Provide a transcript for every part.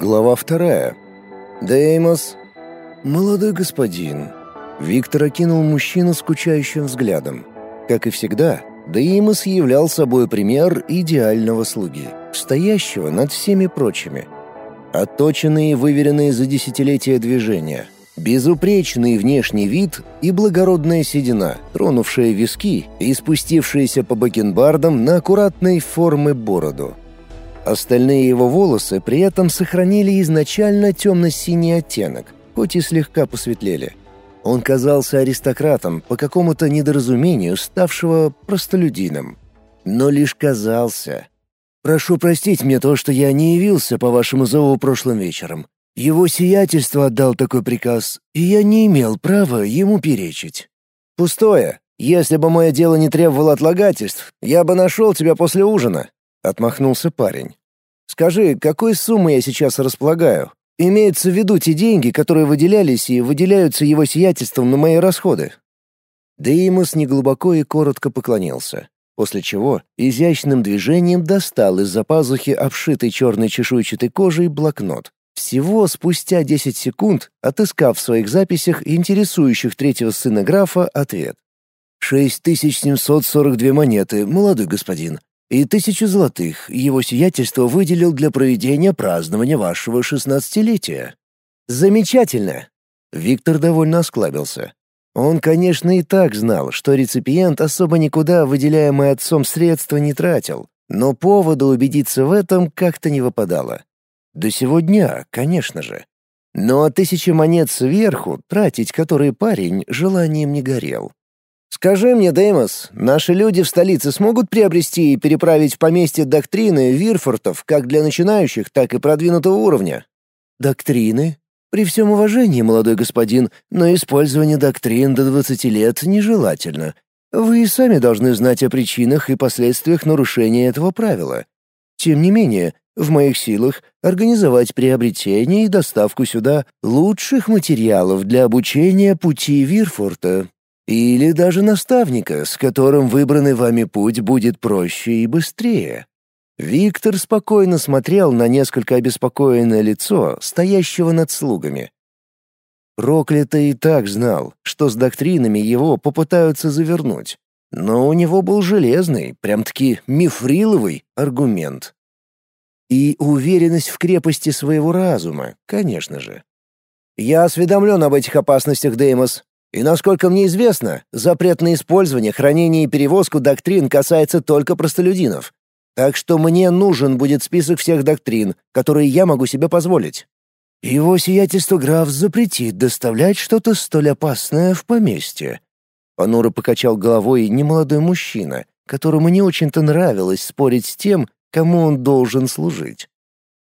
Глава вторая. Деймос. Молодой господин. Виктор окинул мужчину скучающим взглядом. Как и всегда, Деймос являл собой пример идеального слуги, стоящего над всеми прочими. Отточенные и выверенные за десятилетия движения, безупречный внешний вид и благородная седина, тронувшая виски и спустившаяся по бакенбардам на аккуратной формы бороду — Остальные его волосы при этом сохранили изначально темно-синий оттенок, хоть и слегка посветлели. Он казался аристократом по какому-то недоразумению, ставшего простолюдином. Но лишь казался. «Прошу простить мне то, что я не явился по вашему зову прошлым вечером. Его сиятельство отдал такой приказ, и я не имел права ему перечить». «Пустое. Если бы мое дело не требовало отлагательств, я бы нашел тебя после ужина», — отмахнулся парень. Скажи, какой суммой я сейчас располагаю? Имеются в виду те деньги, которые выделялись и выделяются его сиятельством на мои расходы». Деймос неглубоко и коротко поклонился, после чего изящным движением достал из-за пазухи обшитый черной чешуйчатой кожей блокнот. Всего спустя 10 секунд, отыскав в своих записях интересующих третьего сына графа ответ. «6742 монеты, молодой господин и тысячу золотых его сиятельство выделил для проведения празднования вашего шестнадцатилетия». «Замечательно!» Виктор довольно осклабился. Он, конечно, и так знал, что реципиент особо никуда выделяемое отцом средства не тратил, но повода убедиться в этом как-то не выпадало. До сегодня, конечно же. Но тысячи монет сверху, тратить которые парень, желанием не горел. «Скажи мне, Деймос, наши люди в столице смогут приобрести и переправить в поместье доктрины Вирфортов как для начинающих, так и продвинутого уровня?» «Доктрины? При всем уважении, молодой господин, но использование доктрин до 20 лет нежелательно. Вы и сами должны знать о причинах и последствиях нарушения этого правила. Тем не менее, в моих силах организовать приобретение и доставку сюда лучших материалов для обучения пути Вирфорта или даже наставника, с которым выбранный вами путь будет проще и быстрее. Виктор спокойно смотрел на несколько обеспокоенное лицо, стоящего над слугами. Проклятый и так знал, что с доктринами его попытаются завернуть. Но у него был железный, прям-таки мифриловый аргумент. И уверенность в крепости своего разума, конечно же. «Я осведомлен об этих опасностях, Деймос. И насколько мне известно, запрет на использование, хранение и перевозку доктрин касается только простолюдинов. Так что мне нужен будет список всех доктрин, которые я могу себе позволить. Его сиятельство граф запретит доставлять что-то столь опасное в поместье. Понуро покачал головой немолодой мужчина, которому не очень-то нравилось спорить с тем, кому он должен служить.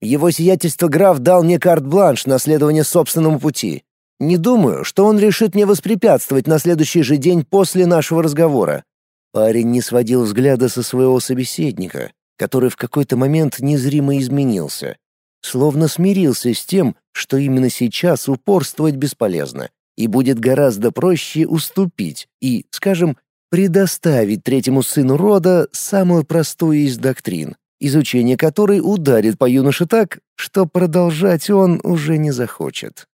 Его сиятельство граф дал мне карт-бланш на следование собственному пути. Не думаю, что он решит мне воспрепятствовать на следующий же день после нашего разговора. Парень не сводил взгляда со своего собеседника, который в какой-то момент незримо изменился, словно смирился с тем, что именно сейчас упорствовать бесполезно, и будет гораздо проще уступить и, скажем, предоставить третьему сыну рода самую простую из доктрин, изучение которой ударит по юноше так, что продолжать он уже не захочет.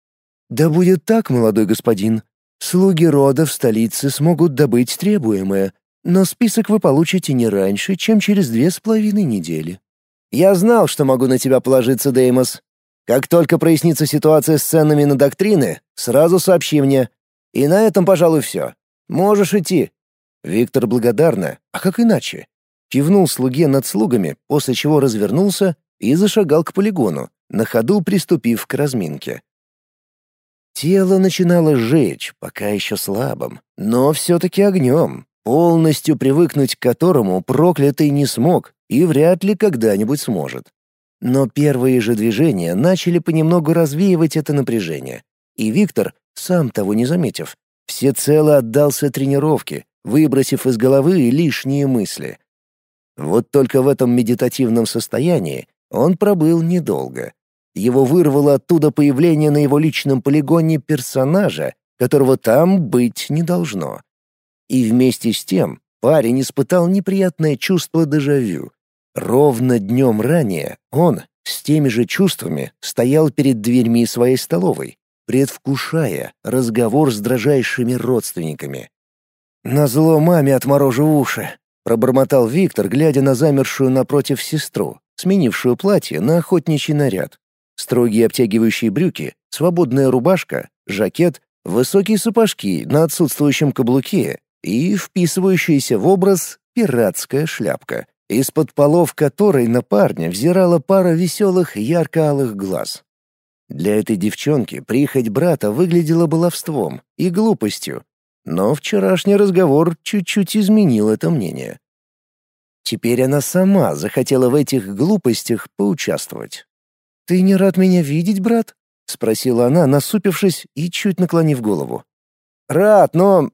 «Да будет так, молодой господин. Слуги рода в столице смогут добыть требуемое, но список вы получите не раньше, чем через две с половиной недели». «Я знал, что могу на тебя положиться, Деймос. Как только прояснится ситуация с ценами на доктрины, сразу сообщи мне. И на этом, пожалуй, все. Можешь идти». Виктор благодарно, а как иначе? Кивнул слуге над слугами, после чего развернулся и зашагал к полигону, на ходу приступив к разминке. Тело начинало жечь, пока еще слабым, но все-таки огнем, полностью привыкнуть к которому проклятый не смог и вряд ли когда-нибудь сможет. Но первые же движения начали понемногу развеивать это напряжение, и Виктор, сам того не заметив, всецело отдался тренировке, выбросив из головы лишние мысли. Вот только в этом медитативном состоянии он пробыл недолго — его вырвало оттуда появление на его личном полигоне персонажа, которого там быть не должно. И вместе с тем парень испытал неприятное чувство дежавю. Ровно днем ранее он, с теми же чувствами стоял перед дверьми своей столовой, предвкушая разговор с дрожайшими родственниками. «Назло маме отморожу уши», — пробормотал Виктор, глядя на замершую напротив сестру, сменившую платье на охотничий наряд. Строгие обтягивающие брюки, свободная рубашка, жакет, высокие сапожки на отсутствующем каблуке и вписывающаяся в образ пиратская шляпка, из-под полов которой на парня взирала пара веселых ярко-алых глаз. Для этой девчонки прихоть брата выглядела баловством и глупостью, но вчерашний разговор чуть-чуть изменил это мнение. Теперь она сама захотела в этих глупостях поучаствовать. «Ты не рад меня видеть, брат?» — спросила она, насупившись и чуть наклонив голову. «Рад, но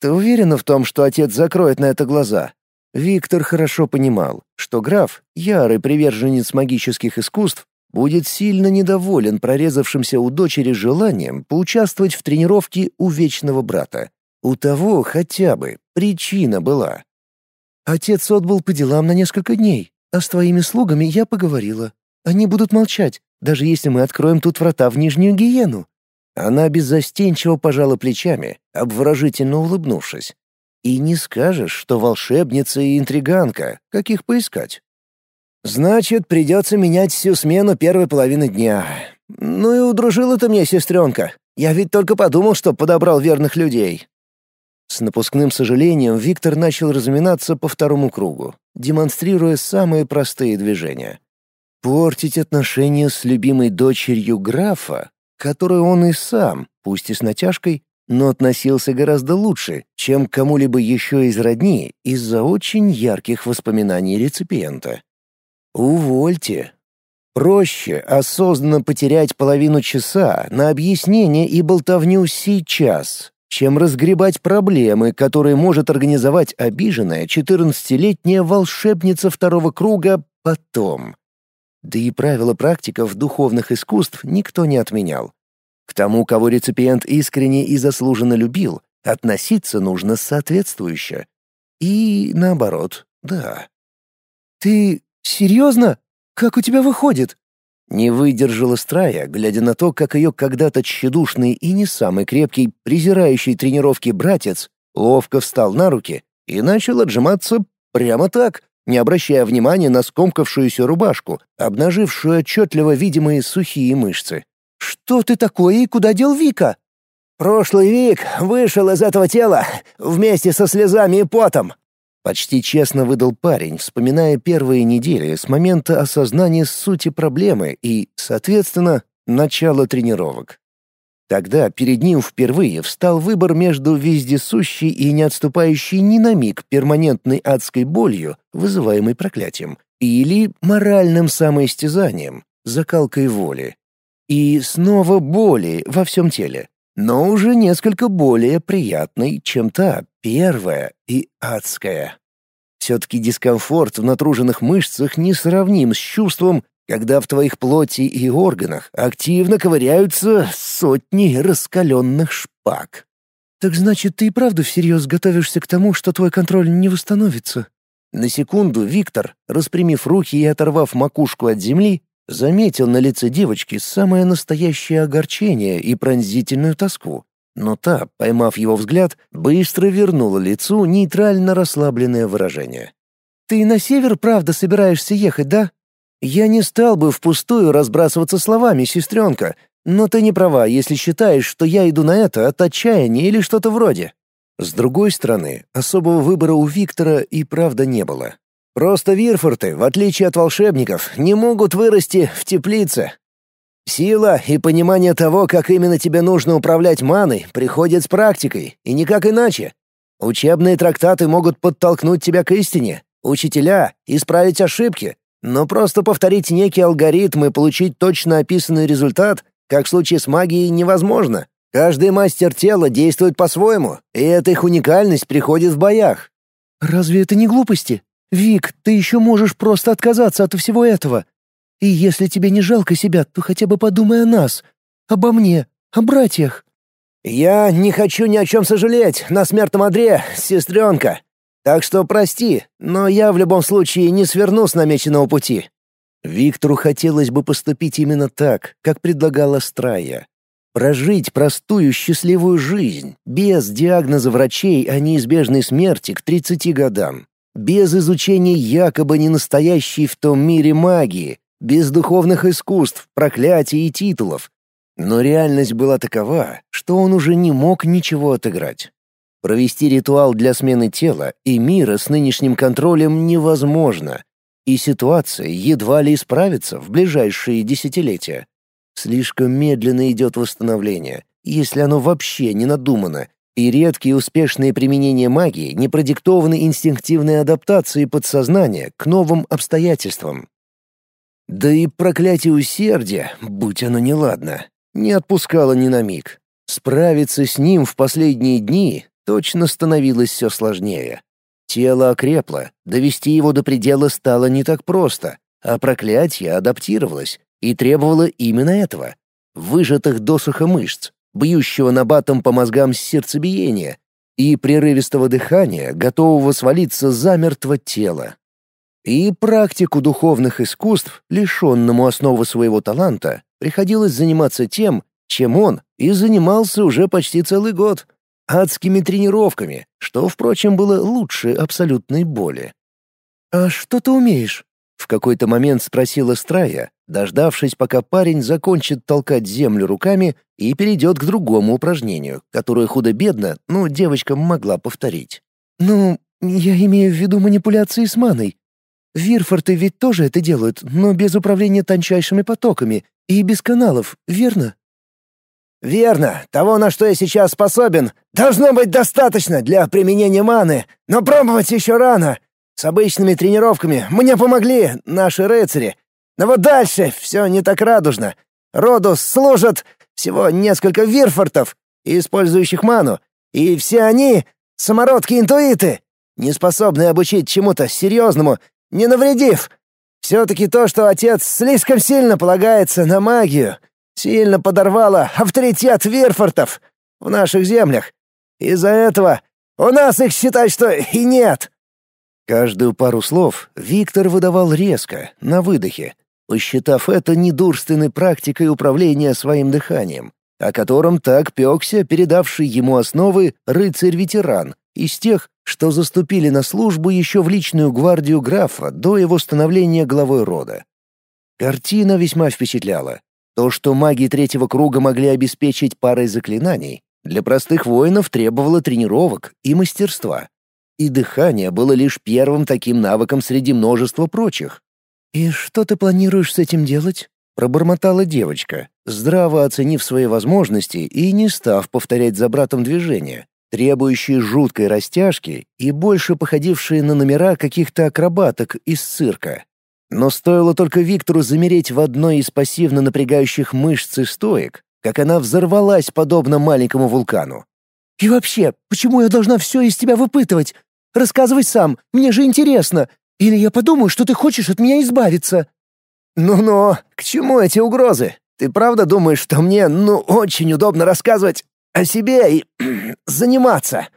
ты уверена в том, что отец закроет на это глаза? Виктор хорошо понимал, что граф, ярый приверженец магических искусств, будет сильно недоволен прорезавшимся у дочери желанием поучаствовать в тренировке у вечного брата. У того хотя бы причина была. Отец отбыл по делам на несколько дней, а с твоими слугами я поговорила. Они будут молчать, даже если мы откроем тут врата в Нижнюю Гиену. Она беззастенчиво пожала плечами, обворожительно улыбнувшись. И не скажешь, что волшебница и интриганка, каких поискать. Значит, придется менять всю смену первой половины дня. Ну и удружила ты мне, сестренка. Я ведь только подумал, что подобрал верных людей. С напускным сожалением Виктор начал разминаться по второму кругу, демонстрируя самые простые движения. Портить отношения с любимой дочерью графа, которую он и сам, пусть и с натяжкой, но относился гораздо лучше, чем кому-либо еще из родни из-за очень ярких воспоминаний реципиента. Увольте. Проще осознанно потерять половину часа на объяснение и болтовню сейчас, чем разгребать проблемы, которые может организовать обиженная четырнадцатилетняя волшебница второго круга потом. Да и правила практиков духовных искусств никто не отменял. К тому, кого реципиент искренне и заслуженно любил, относиться нужно соответствующе. И наоборот, да. «Ты серьезно? Как у тебя выходит?» Не выдержала Страя, глядя на то, как ее когда-то тщедушный и не самый крепкий, презирающий тренировки братец, ловко встал на руки и начал отжиматься прямо так, не обращая внимания на скомкавшуюся рубашку, обнажившую отчетливо видимые сухие мышцы. «Что ты такое и куда дел Вика?» «Прошлый Вик вышел из этого тела вместе со слезами и потом», Почти честно выдал парень, вспоминая первые недели с момента осознания сути проблемы и, соответственно, начала тренировок. Тогда перед ним впервые встал выбор между вездесущей и не отступающей ни на миг перманентной адской болью, вызываемой проклятием, или моральным самоистязанием, закалкой воли. И снова боли во всем теле, но уже несколько более приятной, чем та первая и адская. Все-таки дискомфорт в натруженных мышцах не сравним с чувством, когда в твоих плоти и органах активно ковыряются сотни раскаленных шпаг. «Так значит, ты и правда всерьез готовишься к тому, что твой контроль не восстановится?» На секунду Виктор, распрямив руки и оторвав макушку от земли, заметил на лице девочки самое настоящее огорчение и пронзительную тоску. Но та, поймав его взгляд, быстро вернула лицу нейтрально расслабленное выражение. «Ты на север правда собираешься ехать, да?» «Я не стал бы впустую разбрасываться словами, сестренка, но ты не права, если считаешь, что я иду на это от отчаяния или что-то вроде». С другой стороны, особого выбора у Виктора и правда не было. Просто вирфорты, в отличие от волшебников, не могут вырасти в теплице. Сила и понимание того, как именно тебе нужно управлять маной, приходят с практикой, и никак иначе. Учебные трактаты могут подтолкнуть тебя к истине, учителя — исправить ошибки, но просто повторить некий алгоритм и получить точно описанный результат, как в случае с магией, невозможно. Каждый мастер тела действует по-своему, и эта их уникальность приходит в боях. «Разве это не глупости?» «Вик, ты еще можешь просто отказаться от всего этого. И если тебе не жалко себя, то хотя бы подумай о нас, обо мне, о братьях». «Я не хочу ни о чем сожалеть на смертном одре, сестренка. Так что прости, но я в любом случае не сверну с намеченного пути». Виктору хотелось бы поступить именно так, как предлагала Страя. Прожить простую счастливую жизнь, без диагноза врачей о неизбежной смерти к 30 годам, без изучения якобы ненастоящей в том мире магии, без духовных искусств, проклятий и титулов. Но реальность была такова, что он уже не мог ничего отыграть. Провести ритуал для смены тела и мира с нынешним контролем невозможно, и ситуация едва ли исправится в ближайшие десятилетия. Слишком медленно идет восстановление, если оно вообще не надумано, и редкие успешные применения магии не продиктованы инстинктивной адаптацией подсознания к новым обстоятельствам. Да и проклятие усердия, будь оно неладно, не отпускало ни на миг. Справиться с ним в последние дни точно становилось все сложнее. Тело окрепло, довести его до предела стало не так просто, а проклятие адаптировалось, и требовала именно этого — выжатых досуха мышц, бьющего набатом по мозгам сердцебиения и прерывистого дыхания, готового свалиться замертво тела. И практику духовных искусств, лишенному основы своего таланта, приходилось заниматься тем, чем он и занимался уже почти целый год — адскими тренировками, что, впрочем, было лучше абсолютной боли. «А что ты умеешь?» — в какой-то момент спросила Страя, дождавшись, пока парень закончит толкать землю руками и перейдет к другому упражнению, которое худо-бедно, но девочка могла повторить. «Ну, я имею в виду манипуляции с маной. Вирфорты ведь тоже это делают, но без управления тончайшими потоками и без каналов, верно?» «Верно. Того, на что я сейчас способен, должно быть достаточно для применения маны, но пробовать еще рано. С обычными тренировками мне помогли наши рыцари, но вот дальше все не так радужно. Роду служат всего несколько вирфортов, использующих ману, и все они — самородки-интуиты, не способные обучить чему-то серьезному, не навредив. Все-таки то, что отец слишком сильно полагается на магию, сильно подорвало авторитет вирфортов в наших землях. Из-за этого у нас их считать, что и нет. Каждую пару слов Виктор выдавал резко, на выдохе, посчитав это недурственной практикой управления своим дыханием, о котором так пекся передавший ему основы рыцарь-ветеран из тех, что заступили на службу еще в личную гвардию графа до его становления главой рода. Картина весьма впечатляла. То, что маги третьего круга могли обеспечить парой заклинаний, для простых воинов требовало тренировок и мастерства. И дыхание было лишь первым таким навыком среди множества прочих. «И что ты планируешь с этим делать?» — пробормотала девочка, здраво оценив свои возможности и не став повторять за братом движения, требующие жуткой растяжки и больше походившие на номера каких-то акробаток из цирка. Но стоило только Виктору замереть в одной из пассивно напрягающих мышц и стоек, как она взорвалась подобно маленькому вулкану. «И вообще, почему я должна все из тебя выпытывать? Рассказывай сам, мне же интересно. Или я подумаю, что ты хочешь от меня избавиться». «Ну-ну, к чему эти угрозы? Ты правда думаешь, что мне, ну, очень удобно рассказывать о себе и заниматься?»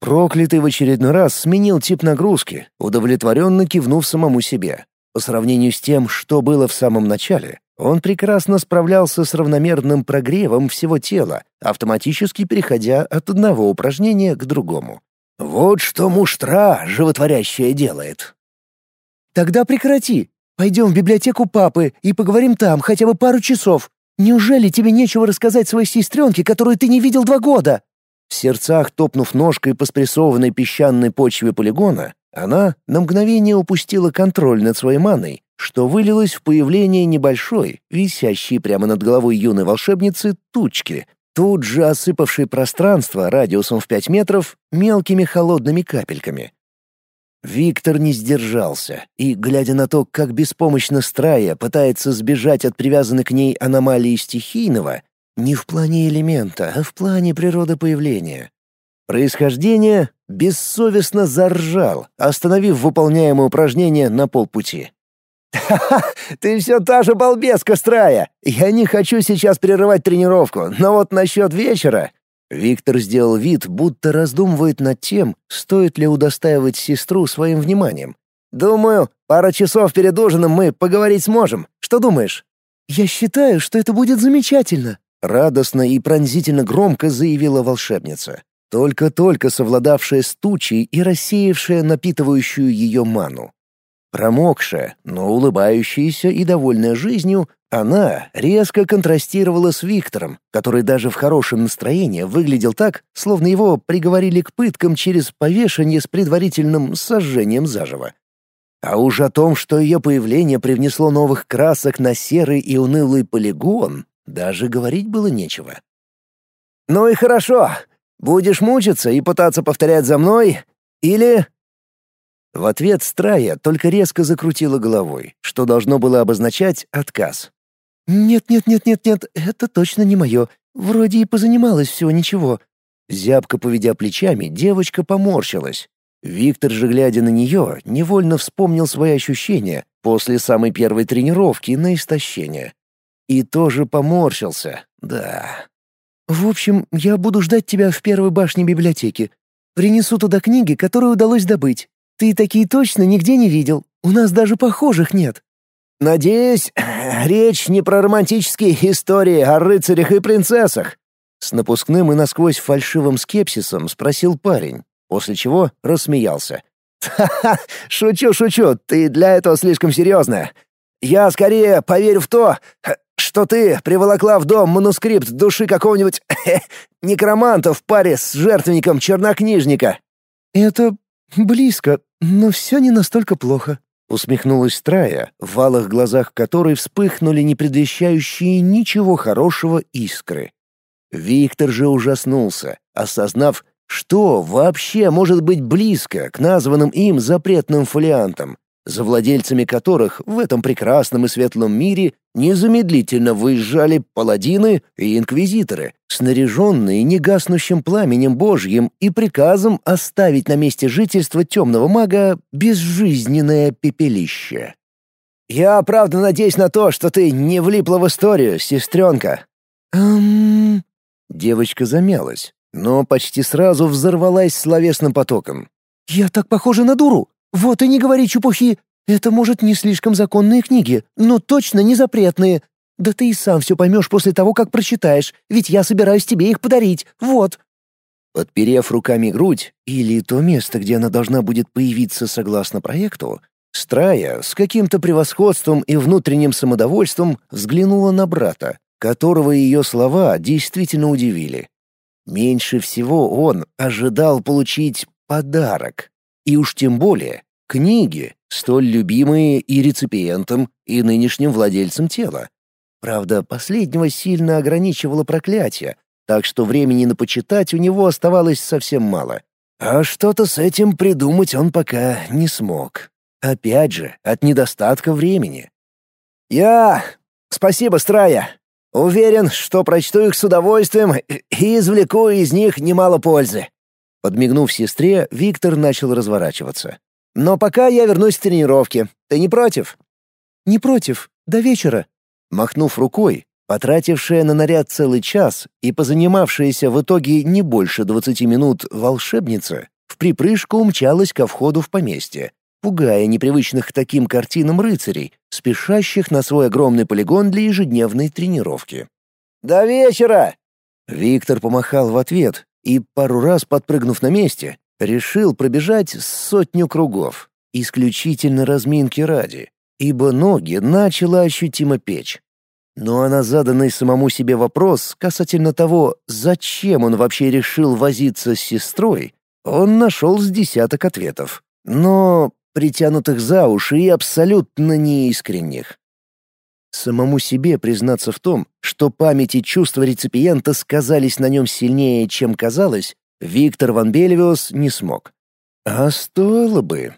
Проклятый в очередной раз сменил тип нагрузки, удовлетворенно кивнув самому себе. По сравнению с тем, что было в самом начале, он прекрасно справлялся с равномерным прогревом всего тела, автоматически переходя от одного упражнения к другому. Вот что муштра животворящая делает. Тогда прекрати. Пойдем в библиотеку папы и поговорим там хотя бы пару часов. Неужели тебе нечего рассказать своей сестренке, которую ты не видел два года?» В сердцах топнув ножкой по спрессованной песчаной почве полигона, она на мгновение упустила контроль над своей маной, что вылилось в появление небольшой, висящей прямо над головой юной волшебницы, тучки, тут же осыпавшей пространство радиусом в пять метров мелкими холодными капельками. Виктор не сдержался, и, глядя на то, как беспомощно Страя пытается сбежать от привязанной к ней аномалии стихийного, не в плане элемента, а в плане природопоявления. Происхождение бессовестно заржал, остановив выполняемое упражнение на полпути. «Ха-ха, ты все та же балбеска, Страя! Я не хочу сейчас прерывать тренировку, но вот насчет вечера Виктор сделал вид, будто раздумывает над тем, стоит ли удостаивать сестру своим вниманием. Думаю, пара часов перед ужином мы поговорить сможем. Что думаешь?» «Я считаю, что это будет замечательно», — радостно и пронзительно громко заявила волшебница, только-только совладавшая с тучей и рассеявшая напитывающую ее ману. Промокшая, но улыбающаяся и довольная жизнью, она резко контрастировала с Виктором, который даже в хорошем настроении выглядел так, словно его приговорили к пыткам через повешение с предварительным сожжением заживо. А уж о том, что ее появление привнесло новых красок на серый и унылый полигон, даже говорить было нечего. «Ну и хорошо. Будешь мучиться и пытаться повторять за мной, или...» В ответ Страя только резко закрутила головой, что должно было обозначать отказ. «Нет-нет-нет-нет-нет, это точно не мое. Вроде и позанималась всего ничего». Зябко поведя плечами, девочка поморщилась. Виктор же, глядя на нее, невольно вспомнил свои ощущения после самой первой тренировки на истощение. И тоже поморщился, да. «В общем, я буду ждать тебя в первой башне библиотеки. Принесу туда книги, которые удалось добыть. Ты такие точно нигде не видел. У нас даже похожих нет». «Надеюсь, речь не про романтические истории о рыцарях и принцессах?» С напускным и насквозь фальшивым скепсисом спросил парень, после чего рассмеялся. «Ха-ха! Шучу, шучу, ты для этого слишком серьезная. Я скорее поверю в то, что ты приволокла в дом манускрипт души какого-нибудь некроманта в паре с жертвенником чернокнижника». «Это близко, но все не настолько плохо», Усмехнулась Страя, в валых глазах которой вспыхнули не предвещающие ничего хорошего искры. Виктор же ужаснулся, осознав, что вообще может быть близко к названным им запретным фолиантам, за владельцами которых в этом прекрасном и светлом мире незамедлительно выезжали паладины и инквизиторы, снаряженные негаснущим пламенем Божьим и приказом оставить на месте жительства темного мага безжизненное пепелище. «Я правда надеюсь на то, что ты не влипла в историю, сестренка». «Эм...» Девочка замялась, но почти сразу взорвалась словесным потоком. «Я так похожа на дуру! Вот и не говори чепухи! Это, может, не слишком законные книги, но точно не запретные. Да ты и сам все поймешь после того, как прочитаешь, ведь я собираюсь тебе их подарить, вот». Подперев руками грудь, или то место, где она должна будет появиться согласно проекту, Страя с каким-то превосходством и внутренним самодовольством взглянула на брата, которого ее слова действительно удивили. Меньше всего он ожидал получить подарок, и уж тем более книги, столь любимые и реципиентом, и нынешним владельцем тела. Правда, последнего сильно ограничивало проклятие, так что времени на почитать у него оставалось совсем мало. А что-то с этим придумать он пока не смог. Опять же, от недостатка времени. «Я... Спасибо, Страя. Уверен, что прочту их с удовольствием и извлеку из них немало пользы». Подмигнув сестре, Виктор начал разворачиваться. «Но пока я вернусь с тренировки. Ты не против?» «Не против. До вечера». Махнув рукой, потратившая на наряд целый час и позанимавшаяся в итоге не больше двадцати минут волшебница, в припрыжку умчалась ко входу в поместье, пугая непривычных к таким картинам рыцарей, спешащих на свой огромный полигон для ежедневной тренировки. «До вечера!» Виктор помахал в ответ и, пару раз подпрыгнув на месте, решил пробежать сотню кругов, исключительно разминки ради, ибо ноги начала ощутимо печь. Ну а на заданный самому себе вопрос касательно того, зачем он вообще решил возиться с сестрой, он нашел с десяток ответов. Но притянутых за уши и абсолютно неискренних. Самому себе признаться в том, что память и чувства реципиента сказались на нем сильнее, чем казалось, Виктор Ван Бельвиус не смог. А стоило бы.